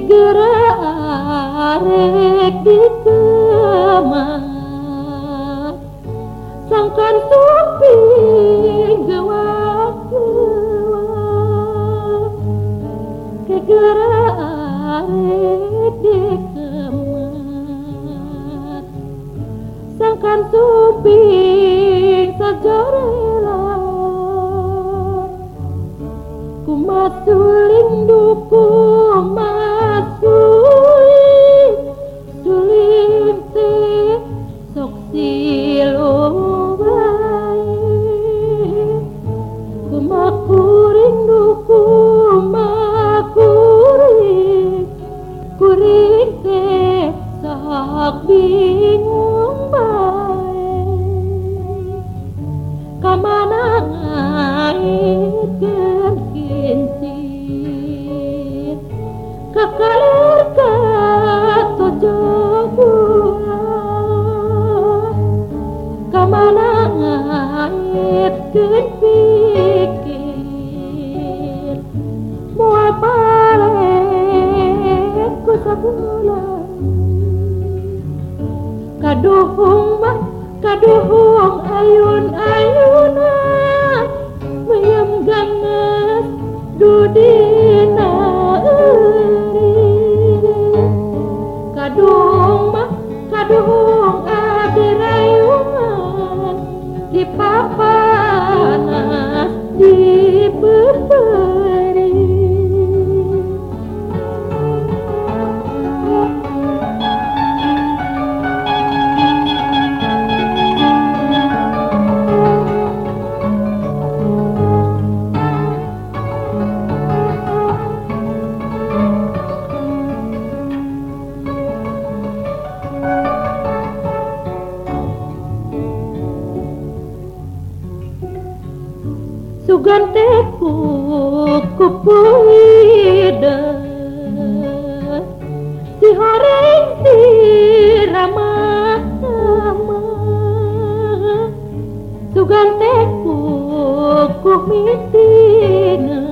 gerak arek di kemar sangkan suping gewak gewak arek di kemar sangkan suping sajorela ku sayaibkan pikir Mua balik ku sebulan Kaduhung mah kaduhung ayun-ayunan Mayam ganas dudina euri Kaduhung mah kaduhung Papa. ganteku kupuida. Si horeng si rama sama sugan teku ku mitina.